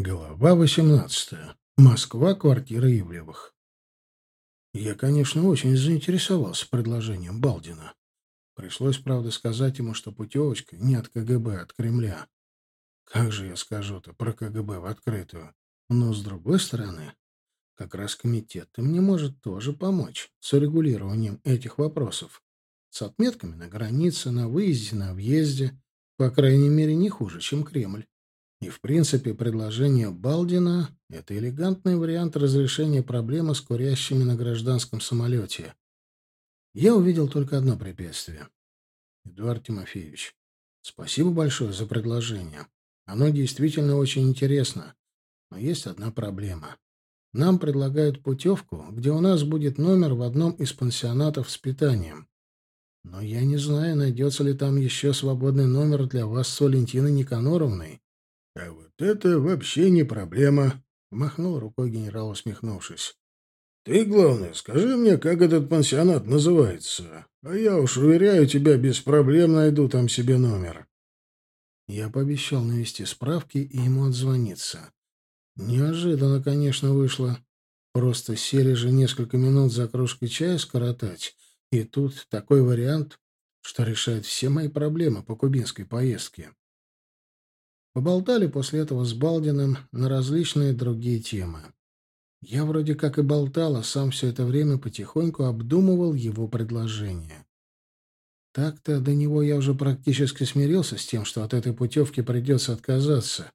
Глава 18. Москва, квартира Ивлевых. Я, конечно, очень заинтересовался предложением Балдина. Пришлось, правда, сказать ему, что путевочка не от КГБ, а от Кремля. Как же я скажу-то про КГБ в открытую? Но, с другой стороны, как раз комитет мне может тоже помочь с урегулированием этих вопросов. С отметками на границе, на выезде, на въезде. По крайней мере, не хуже, чем Кремль. И, в принципе, предложение Балдина — это элегантный вариант разрешения проблемы с курящими на гражданском самолете. Я увидел только одно препятствие. Эдуард Тимофеевич, спасибо большое за предложение. Оно действительно очень интересно. Но есть одна проблема. Нам предлагают путевку, где у нас будет номер в одном из пансионатов с питанием. Но я не знаю, найдется ли там еще свободный номер для вас с Валентиной Никаноровной. «А вот это вообще не проблема», — махнул рукой генерал, усмехнувшись. «Ты, главное, скажи мне, как этот пансионат называется, а я уж уверяю тебя, без проблем найду там себе номер». Я пообещал навести справки и ему отзвониться. Неожиданно, конечно, вышло. Просто сели же несколько минут за кружкой чая скоротать, и тут такой вариант, что решает все мои проблемы по кубинской поездке. Поболтали после этого с Балдиным на различные другие темы. Я вроде как и болтал, а сам все это время потихоньку обдумывал его предложение. Так-то до него я уже практически смирился с тем, что от этой путевки придется отказаться.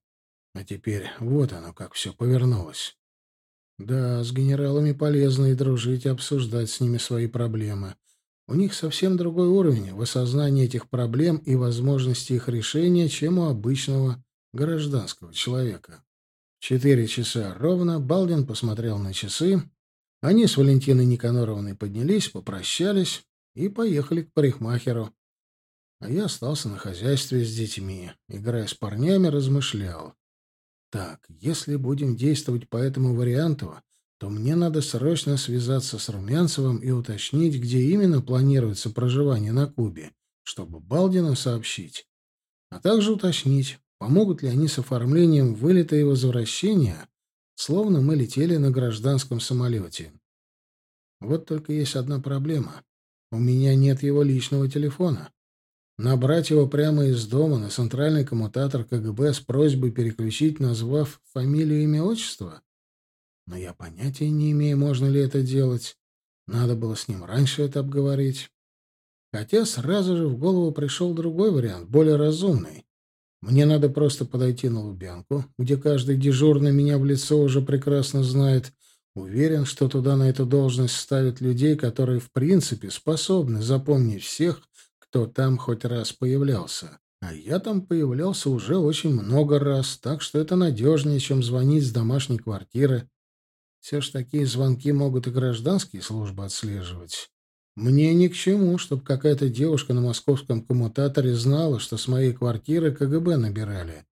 А теперь вот оно, как все повернулось. Да, с генералами полезно и дружить, и обсуждать с ними свои проблемы. У них совсем другой уровень в осознании этих проблем и возможности их решения, чем у обычного гражданского человека. Четыре часа ровно Балдин посмотрел на часы. Они с Валентиной Никаноровной поднялись, попрощались и поехали к парикмахеру. А я остался на хозяйстве с детьми, играя с парнями, размышлял. Так, если будем действовать по этому варианту, то мне надо срочно связаться с Румянцевым и уточнить, где именно планируется проживание на Кубе, чтобы Балдину сообщить, а также уточнить, Помогут ли они с оформлением вылета и возвращения, словно мы летели на гражданском самолете? Вот только есть одна проблема. У меня нет его личного телефона. Набрать его прямо из дома на центральный коммутатор КГБ с просьбой переключить, назвав фамилию, имя, отчество? Но я понятия не имею, можно ли это делать. Надо было с ним раньше это обговорить. Хотя сразу же в голову пришел другой вариант, более разумный. Мне надо просто подойти на Лубянку, где каждый дежурный меня в лицо уже прекрасно знает. Уверен, что туда на эту должность ставят людей, которые в принципе способны запомнить всех, кто там хоть раз появлялся. А я там появлялся уже очень много раз, так что это надежнее, чем звонить с домашней квартиры. Все ж такие звонки могут и гражданские службы отслеживать. Мне ни к чему, чтобы какая-то девушка на московском коммутаторе знала, что с моей квартиры КГБ набирали.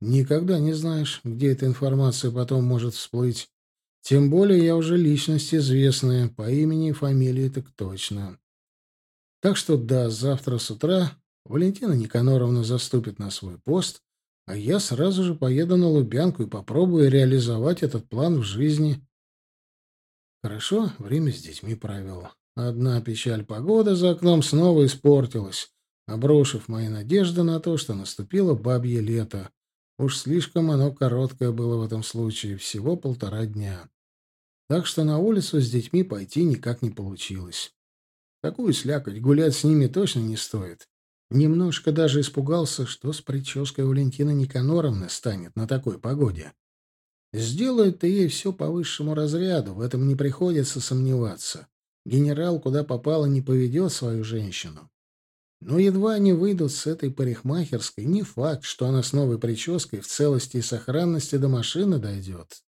Никогда не знаешь, где эта информация потом может всплыть. Тем более я уже личность известная, по имени и фамилии так точно. Так что да, завтра с утра Валентина Никаноровна заступит на свой пост, а я сразу же поеду на Лубянку и попробую реализовать этот план в жизни. Хорошо, время с детьми провел. Одна печаль погоды за окном снова испортилась, обрушив мои надежды на то, что наступило бабье лето. Уж слишком оно короткое было в этом случае, всего полтора дня. Так что на улицу с детьми пойти никак не получилось. Такую слякоть гулять с ними точно не стоит. Немножко даже испугался, что с прической Валентины Никаноровны станет на такой погоде. Сделают-то ей все по высшему разряду, в этом не приходится сомневаться. Генерал куда попало не поведет свою женщину. Но едва они выйдут с этой парикмахерской, не факт, что она с новой прической в целости и сохранности до машины дойдет.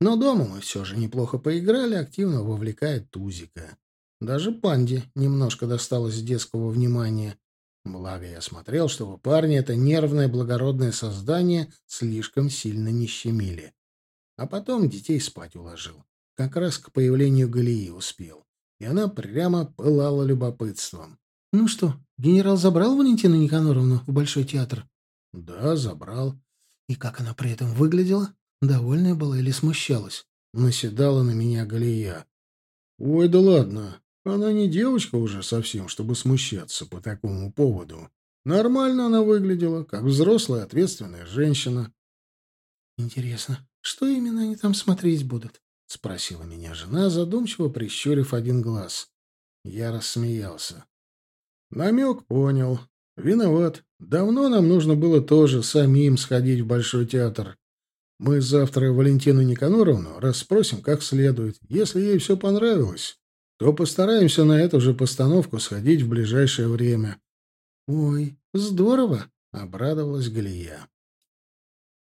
Но дома мы все же неплохо поиграли, активно вовлекая Тузика. Даже панде немножко досталось детского внимания. Благо я смотрел, чтобы парни это нервное благородное создание слишком сильно не щемили. А потом детей спать уложил. Как раз к появлению Галии успел. И она прямо пылала любопытством. «Ну что, генерал забрал Валентину Никаноровну в Большой театр?» «Да, забрал. И как она при этом выглядела? Довольная была или смущалась? Наседала на меня Галия. Ой, да ладно. Она не девочка уже совсем, чтобы смущаться по такому поводу. Нормально она выглядела, как взрослая ответственная женщина. Интересно, что именно они там смотреть будут? — спросила меня жена, задумчиво прищурив один глаз. Я рассмеялся. Намек понял. Виноват. Давно нам нужно было тоже самим сходить в Большой театр. Мы завтра Валентину Никаноровну расспросим как следует. Если ей все понравилось, то постараемся на эту же постановку сходить в ближайшее время. — Ой, здорово! — обрадовалась Галия.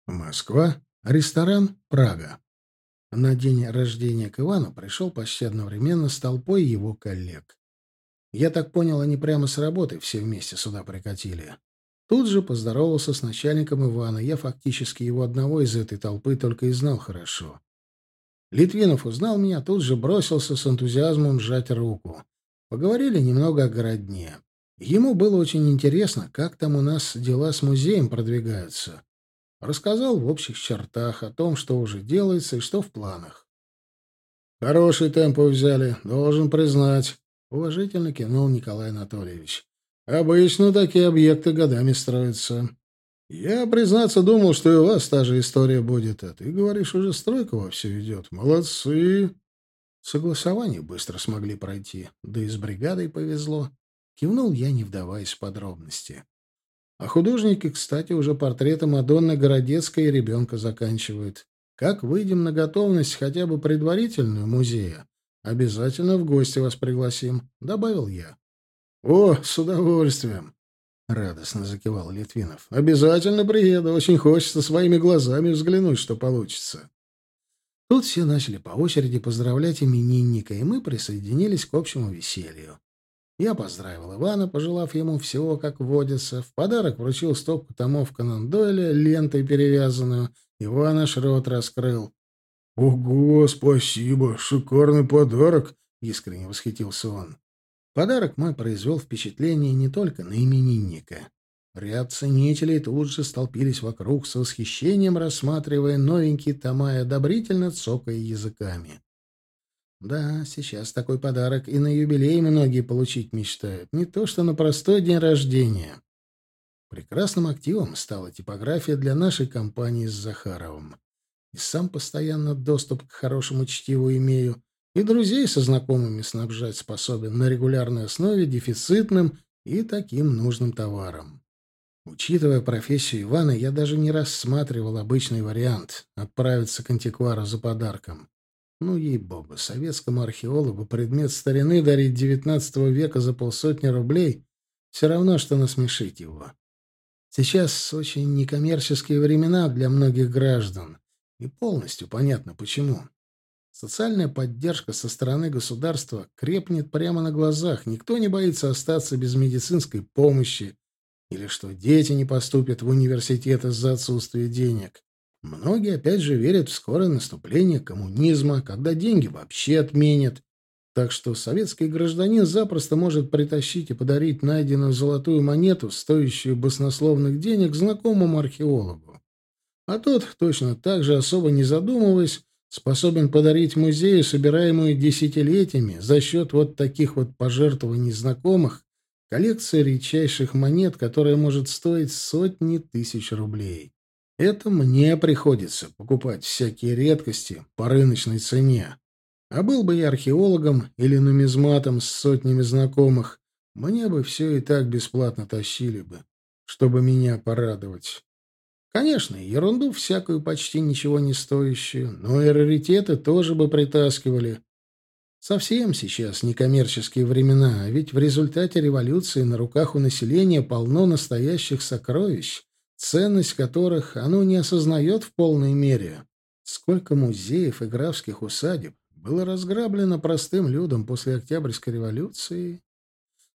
Москва. Ресторан «Прага». На день рождения к Ивану пришел почти одновременно с толпой его коллег. Я так понял, они прямо с работы все вместе сюда прикатили. Тут же поздоровался с начальником Ивана. Я фактически его одного из этой толпы только и знал хорошо. Литвинов узнал меня, тут же бросился с энтузиазмом сжать руку. Поговорили немного о городне. Ему было очень интересно, как там у нас дела с музеем продвигаются. Рассказал в общих чертах о том, что уже делается и что в планах. «Хороший темпы взяли, должен признать», — уважительно кивнул Николай Анатольевич. «Обычно такие объекты годами строятся. Я, признаться, думал, что и у вас та же история будет, а ты говоришь, уже стройка во все идет. Молодцы!» Согласование быстро смогли пройти, да и с бригадой повезло. Кивнул я, не вдаваясь в подробности. А художники, кстати, уже портреты Мадонны Городецкой и ребенка заканчивают. Как выйдем на готовность хотя бы предварительную музея, обязательно в гости вас пригласим, — добавил я. — О, с удовольствием! — радостно закивал Литвинов. — Обязательно приеду. Очень хочется своими глазами взглянуть, что получится. Тут все начали по очереди поздравлять именинника, и мы присоединились к общему веселью. Я поздравил Ивана, пожелав ему всего, как водится. В подарок вручил стопку томов Конан Дойля, лентой перевязанную. Иван аж рот раскрыл. — Ого, спасибо! Шикарный подарок! — искренне восхитился он. Подарок мой произвел впечатление не только на именинника. Ряд ценителей тут же столпились вокруг с восхищением, рассматривая новенькие тома и одобрительно цокая языками. Да, сейчас такой подарок и на юбилей многие получить мечтают, не то что на простой день рождения. Прекрасным активом стала типография для нашей компании с Захаровым. И сам постоянно доступ к хорошему чтиву имею, и друзей со знакомыми снабжать способен на регулярной основе дефицитным и таким нужным товаром. Учитывая профессию Ивана, я даже не рассматривал обычный вариант — отправиться к антиквару за подарком. Ну, ей-богу, советскому археологу предмет старины дарить девятнадцатого века за полсотни рублей все равно, что насмешить его. Сейчас очень некоммерческие времена для многих граждан, и полностью понятно почему. Социальная поддержка со стороны государства крепнет прямо на глазах, никто не боится остаться без медицинской помощи, или что дети не поступят в университет из-за отсутствия денег. Многие опять же верят в скорое наступление коммунизма, когда деньги вообще отменят. Так что советский гражданин запросто может притащить и подарить найденную золотую монету, стоящую баснословных денег, знакомому археологу. А тот, точно так же особо не задумываясь, способен подарить музею, собираемую десятилетиями, за счет вот таких вот пожертвований знакомых, коллекцию редчайших монет, которая может стоить сотни тысяч рублей. Это мне приходится покупать всякие редкости по рыночной цене. А был бы я археологом или нумизматом с сотнями знакомых, мне бы все и так бесплатно тащили бы, чтобы меня порадовать. Конечно, ерунду всякую почти ничего не стоящую, но и раритеты тоже бы притаскивали. Совсем сейчас некоммерческие времена, а ведь в результате революции на руках у населения полно настоящих сокровищ, ценность которых оно не осознает в полной мере. Сколько музеев и графских усадеб было разграблено простым людом после Октябрьской революции?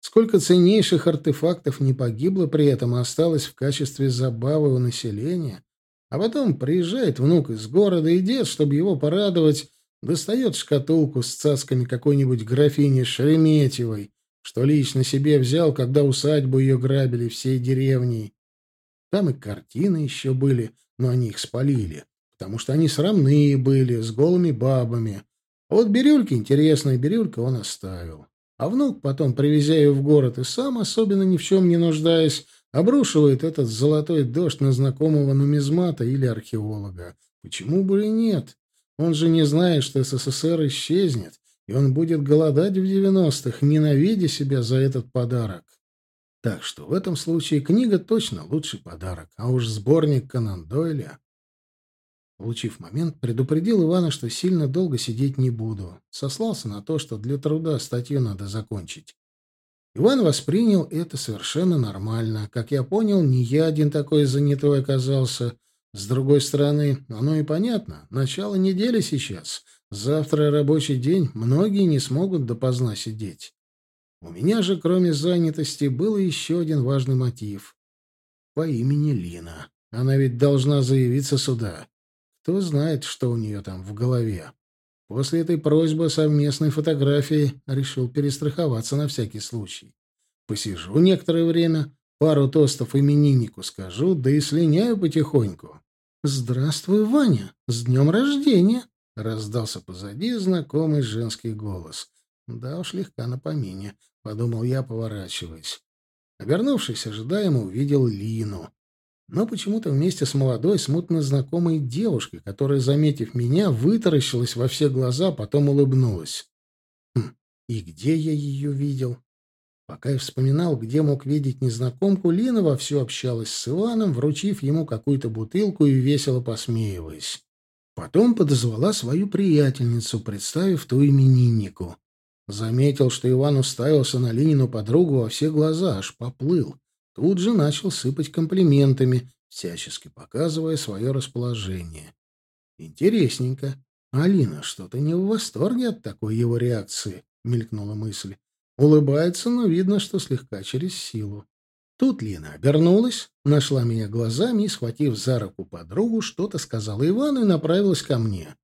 Сколько ценнейших артефактов не погибло при этом, а осталось в качестве забавы у населения? А потом приезжает внук из города, и дед, чтобы его порадовать, достает шкатулку с цасками какой-нибудь графини Шереметьевой, что лично себе взял, когда усадьбу ее грабили всей деревней. Там и картины еще были, но они их спалили, потому что они срамные были, с голыми бабами. А вот бирюльки, интересная бирюлька, он оставил. А внук потом, привезя ее в город и сам, особенно ни в чем не нуждаясь, обрушивает этот золотой дождь на знакомого нумизмата или археолога. Почему бы и нет? Он же не знает, что СССР исчезнет, и он будет голодать в девяностых, ненавидя себя за этот подарок. Так что в этом случае книга точно лучший подарок, а уж сборник Конан Дойля... Получив момент, предупредил Ивана, что сильно долго сидеть не буду. Сослался на то, что для труда статью надо закончить. Иван воспринял это совершенно нормально. Как я понял, не я один такой занятой оказался. С другой стороны, оно и понятно. Начало недели сейчас. Завтра рабочий день. Многие не смогут допоздна сидеть. У меня же, кроме занятости, был еще один важный мотив. По имени Лина. Она ведь должна заявиться сюда. Кто знает, что у нее там в голове. После этой просьбы совместной фотографии решил перестраховаться на всякий случай. Посижу некоторое время, пару тостов имениннику скажу, да и слиняю потихоньку. «Здравствуй, Ваня! С днем рождения!» — раздался позади знакомый женский голос. «Да уж легка на помине», — подумал я, поворачиваясь. Обернувшись, ожидаемо увидел Лину но почему-то вместе с молодой, смутно знакомой девушкой, которая, заметив меня, вытаращилась во все глаза, потом улыбнулась. Хм, и где я ее видел? Пока я вспоминал, где мог видеть незнакомку, Лина вовсю общалась с Иваном, вручив ему какую-то бутылку и весело посмеиваясь. Потом подозвала свою приятельницу, представив ту имениннику. Заметил, что Иван уставился на Линину подругу во все глаза, аж поплыл. Тут же начал сыпать комплиментами, всячески показывая свое расположение. Интересненько. Алина что-то не в восторге от такой его реакции, мелькнула мысль. Улыбается, но видно, что слегка через силу. Тут Лина обернулась, нашла меня глазами и, схватив за руку подругу, что-то сказала Ивану и направилась ко мне.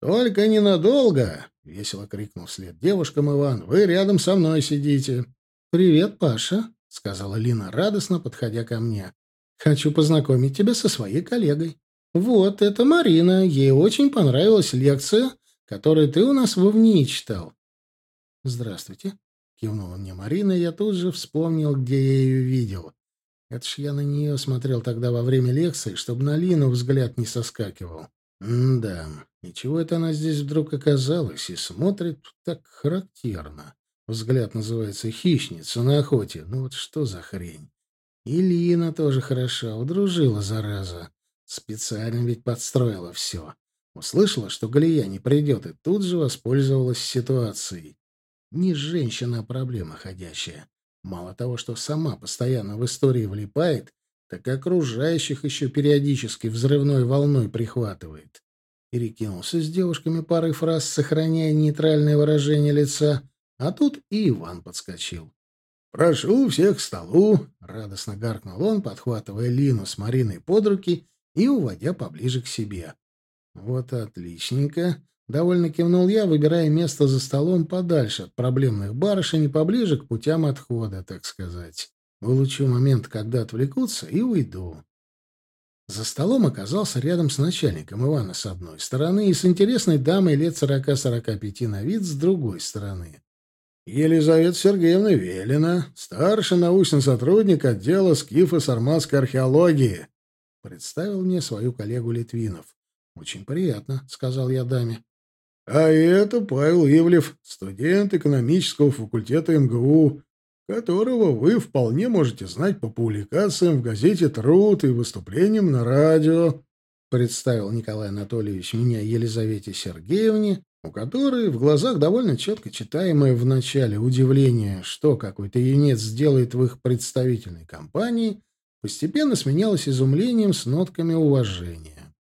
«Только ненадолго!» — весело крикнул вслед девушкам Иван. «Вы рядом со мной сидите». «Привет, Паша!» — сказала Лина радостно, подходя ко мне. «Хочу познакомить тебя со своей коллегой. Вот, это Марина. Ей очень понравилась лекция, которую ты у нас в ВНИИ читал». «Здравствуйте», — кивнула мне Марина, и я тут же вспомнил, где я ее видел. Это ж я на нее смотрел тогда во время лекции, чтобы на Лину взгляд не соскакивал. М-да, и чего это она здесь вдруг оказалась и смотрит так характерно? Взгляд называется «Хищница на охоте». Ну вот что за хрень? И Лина тоже хороша, удружила, зараза. Специально ведь подстроила все. Услышала, что Галия не придет, и тут же воспользовалась ситуацией. Не женщина, а проблема ходящая. Мало того, что сама постоянно в истории влипает, так окружающих еще периодически взрывной волной прихватывает. Перекинулся с девушками парой фраз, сохраняя нейтральное выражение лица — а тут и Иван подскочил. «Прошу всех к столу!» — радостно гаркнул он, подхватывая Лину с Мариной под руки и уводя поближе к себе. «Вот отличненько!» — довольно кивнул я, выбирая место за столом подальше от проблемных барышень и поближе к путям отхода, так сказать. Улучшу момент, когда отвлекутся, и уйду. За столом оказался рядом с начальником Ивана с одной стороны и с интересной дамой лет сорока-сорока пяти на вид с другой стороны. Елизавета Сергеевна Велина, старший научный сотрудник отдела скифо-сарматской археологии, представил мне свою коллегу Литвинов. «Очень приятно», — сказал я даме. «А это Павел Ивлев, студент экономического факультета МГУ, которого вы вполне можете знать по публикациям в газете «Труд» и выступлениям на радио», — представил Николай Анатольевич меня Елизавете Сергеевне, у которой в глазах довольно четко читаемое в начале удивление, что какой-то юнец сделает в их представительной компании, постепенно сменялось изумлением с нотками уважения.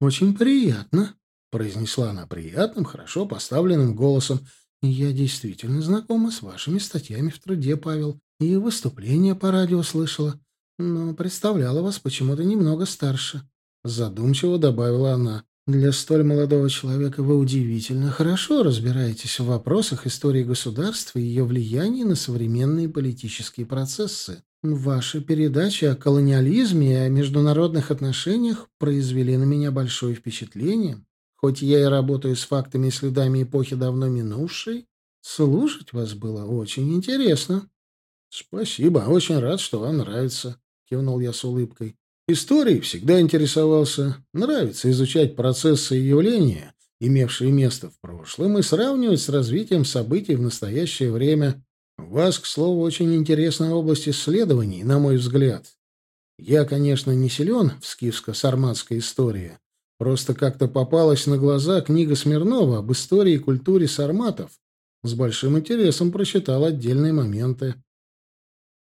«Очень приятно», — произнесла она приятным, хорошо поставленным голосом. «Я действительно знакома с вашими статьями в труде, Павел, и выступления по радио слышала, но представляла вас почему-то немного старше». Задумчиво добавила она. Для столь молодого человека вы удивительно хорошо разбираетесь в вопросах истории государства и ее влияния на современные политические процессы. Ваши передачи о колониализме и о международных отношениях произвели на меня большое впечатление. Хоть я и работаю с фактами и следами эпохи давно минувшей, слушать вас было очень интересно. — Спасибо, очень рад, что вам нравится, — кивнул я с улыбкой. Историей всегда интересовался. Нравится изучать процессы и явления, имевшие место в прошлом, и сравнивать с развитием событий в настоящее время. Вас, к слову, очень интересная область исследований, на мой взгляд. Я, конечно, не силен в скифско-сарматской истории. Просто как-то попалась на глаза книга Смирнова об истории и культуре сарматов. С большим интересом прочитал отдельные моменты.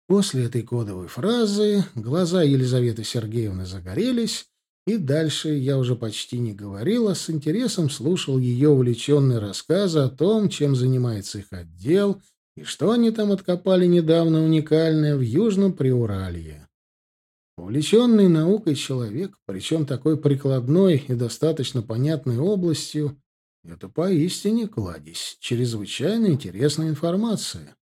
После этой кодовой фразы глаза Елизаветы Сергеевны загорелись, и дальше я уже почти не говорил, а с интересом слушал ее увлеченные рассказы о том, чем занимается их отдел и что они там откопали недавно уникальное в Южном Приуралье. Увлеченный наукой человек, причем такой прикладной и достаточно понятной областью, это поистине кладезь чрезвычайно интересная информация.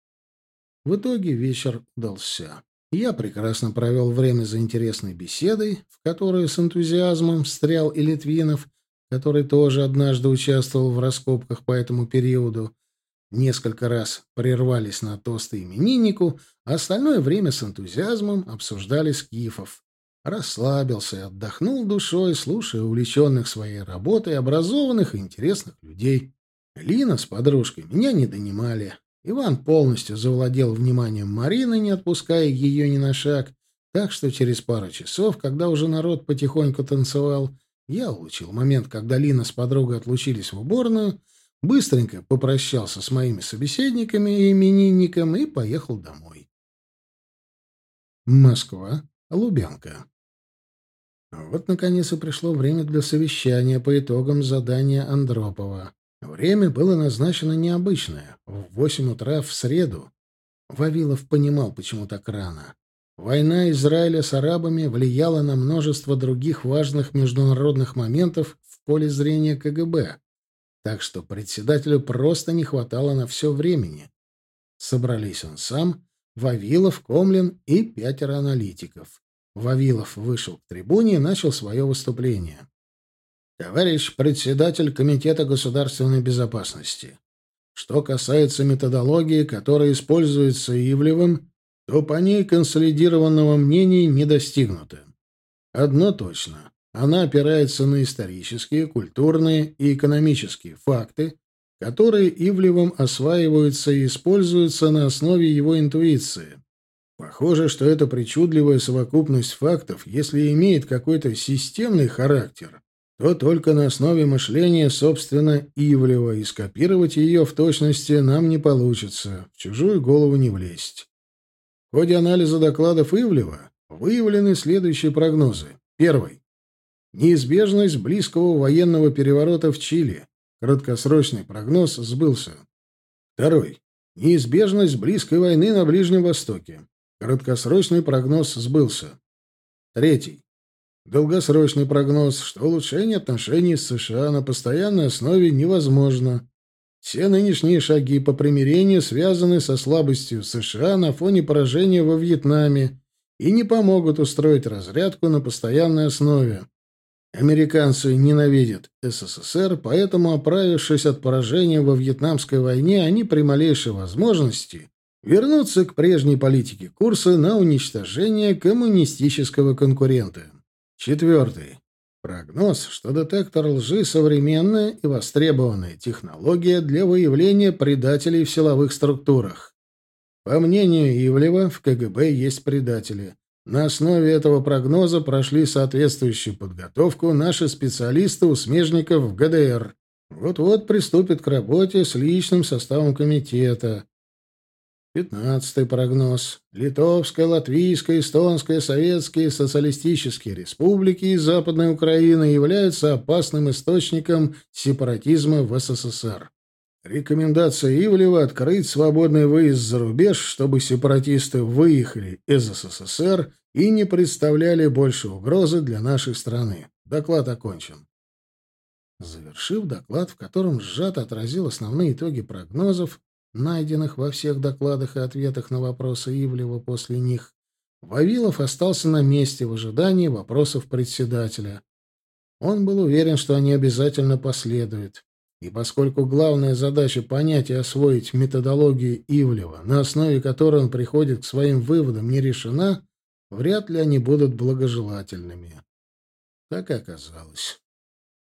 В итоге вечер удался. Я прекрасно провел время за интересной беседой, в которую с энтузиазмом встрял и Литвинов, который тоже однажды участвовал в раскопках по этому периоду. Несколько раз прервались на тосты имениннику, а остальное время с энтузиазмом обсуждали скифов. Расслабился и отдохнул душой, слушая увлеченных своей работой образованных и интересных людей. Лина с подружкой меня не донимали. Иван полностью завладел вниманием Марины, не отпуская ее ни на шаг, так что через пару часов, когда уже народ потихоньку танцевал, я улучил момент, когда Лина с подругой отлучились в уборную, быстренько попрощался с моими собеседниками и именинником и поехал домой. Москва, Лубянка. Вот, наконец, и пришло время для совещания по итогам задания Андропова. Время было назначено необычное — в восемь утра в среду. Вавилов понимал, почему так рано. Война Израиля с арабами влияла на множество других важных международных моментов в поле зрения КГБ, так что председателю просто не хватало на все времени. Собрались он сам, Вавилов, Комлин и пятеро аналитиков. Вавилов вышел к трибуне и начал свое выступление. Товарищ председатель Комитета государственной безопасности, что касается методологии, которая используется Ивлевым, то по ней консолидированного мнения не достигнуто. Одно точно. Она опирается на исторические, культурные и экономические факты, которые Ивлевым осваиваются и используются на основе его интуиции. Похоже, что эта причудливая совокупность фактов, если имеет какой-то системный характер, то только на основе мышления, собственно, Ивлева, и скопировать ее в точности нам не получится, в чужую голову не влезть. В ходе анализа докладов Ивлева выявлены следующие прогнозы. Первый. Неизбежность близкого военного переворота в Чили. Краткосрочный прогноз сбылся. Второй. Неизбежность близкой войны на Ближнем Востоке. Краткосрочный прогноз сбылся. Третий. Долгосрочный прогноз, что улучшение отношений с США на постоянной основе невозможно. Все нынешние шаги по примирению связаны со слабостью США на фоне поражения во Вьетнаме и не помогут устроить разрядку на постоянной основе. Американцы ненавидят СССР, поэтому, оправившись от поражения во Вьетнамской войне, они при малейшей возможности вернутся к прежней политике курса на уничтожение коммунистического конкурента. Четвертый. Прогноз, что детектор лжи — современная и востребованная технология для выявления предателей в силовых структурах. По мнению Ивлева, в КГБ есть предатели. На основе этого прогноза прошли соответствующую подготовку наши специалисты у смежников в ГДР. Вот-вот приступят к работе с личным составом комитета. Пятнадцатый прогноз. Литовская, Латвийская, Эстонская, Советские, Социалистические республики и Западная Украина являются опасным источником сепаратизма в СССР. Рекомендация Ивлева открыть свободный выезд за рубеж, чтобы сепаратисты выехали из СССР и не представляли больше угрозы для нашей страны. Доклад окончен. Завершив доклад, в котором сжато отразил основные итоги прогнозов, найденных во всех докладах и ответах на вопросы Ивлева после них, Вавилов остался на месте в ожидании вопросов председателя. Он был уверен, что они обязательно последуют. И поскольку главная задача понять и освоить методологию Ивлева, на основе которой он приходит к своим выводам, не решена, вряд ли они будут благожелательными. Так и оказалось.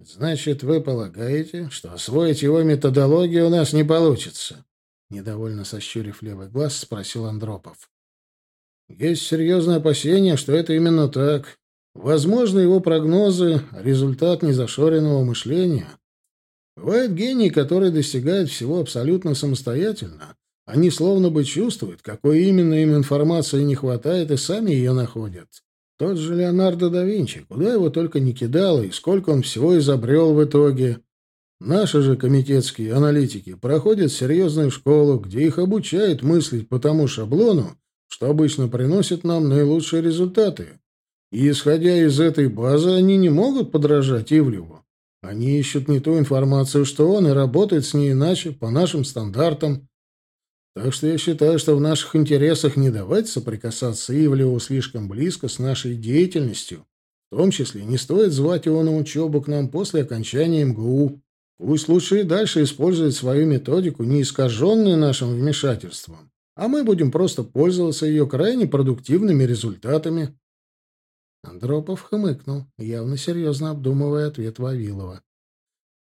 «Значит, вы полагаете, что освоить его методологию у нас не получится?» Недовольно сощурив левый глаз, спросил Андропов. «Есть серьезное опасение, что это именно так. Возможно, его прогнозы — результат незашоренного мышления. Бывают гении, которые достигают всего абсолютно самостоятельно. Они словно бы чувствуют, какой именно им информации не хватает, и сами ее находят. Тот же Леонардо да Винчи, куда его только не кидало, и сколько он всего изобрел в итоге. Наши же комитетские аналитики проходят серьезную школу, где их обучают мыслить по тому шаблону, что обычно приносит нам наилучшие результаты. И, исходя из этой базы, они не могут подражать Ивлеву. Они ищут не ту информацию, что он, и работают с ней иначе, по нашим стандартам. Так что я считаю, что в наших интересах не давать соприкасаться Ивлеву слишком близко с нашей деятельностью. В том числе не стоит звать его на учебу к нам после окончания МГУ. Пусть лучше и дальше использует свою методику, не искаженную нашим вмешательством, а мы будем просто пользоваться ее крайне продуктивными результатами. Андропов хмыкнул, явно серьезно обдумывая ответ Вавилова.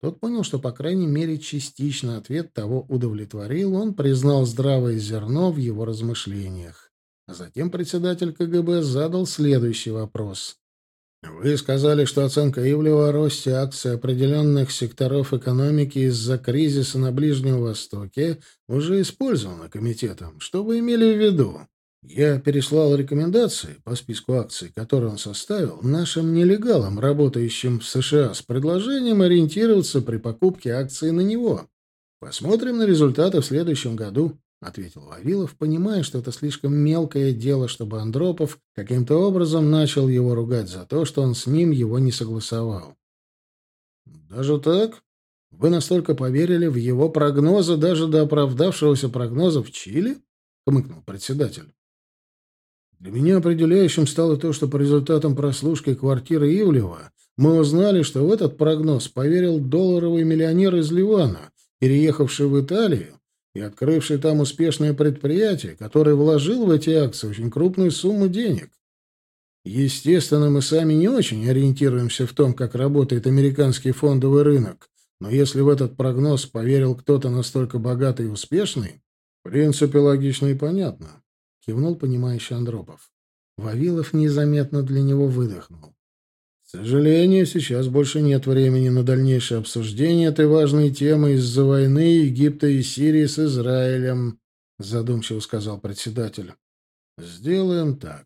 Тот понял, что, по крайней мере, частично ответ того удовлетворил, он признал здравое зерно в его размышлениях. А затем председатель КГБ задал следующий вопрос. «Вы сказали, что оценка Ивлева о росте акций определенных секторов экономики из-за кризиса на Ближнем Востоке уже использована комитетом. Что вы имели в виду?» Я переслал рекомендации по списку акций, которые он составил, нашим нелегалам, работающим в США, с предложением ориентироваться при покупке акций на него. Посмотрим на результаты в следующем году, — ответил Вавилов, понимая, что это слишком мелкое дело, чтобы Андропов каким-то образом начал его ругать за то, что он с ним его не согласовал. «Даже так? Вы настолько поверили в его прогнозы даже до оправдавшегося прогноза в Чили?» — хмыкнул председатель. Для меня определяющим стало то, что по результатам прослушки квартиры Ивлева мы узнали, что в этот прогноз поверил долларовый миллионер из Ливана, переехавший в Италию и открывший там успешное предприятие, который вложил в эти акции очень крупную сумму денег. Естественно, мы сами не очень ориентируемся в том, как работает американский фондовый рынок, но если в этот прогноз поверил кто-то настолько богатый и успешный, в принципе, логично и понятно кивнул понимающий Андропов. Вавилов незаметно для него выдохнул. К сожалению, сейчас больше нет времени на дальнейшее обсуждение этой важной темы из-за войны Египта и Сирии с Израилем, задумчиво сказал председатель. Сделаем так.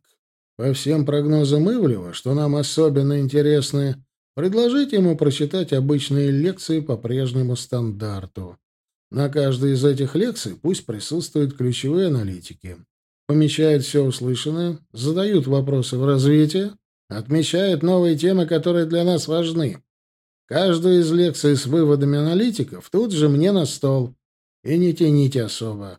По всем прогнозам Ивлева, что нам особенно интересны, предложите ему прочитать обычные лекции по прежнему стандарту. На каждой из этих лекций пусть присутствуют ключевые аналитики помечают все услышанное, задают вопросы в развитии, отмечают новые темы, которые для нас важны. Каждую из лекций с выводами аналитиков тут же мне на стол. И не тяните особо.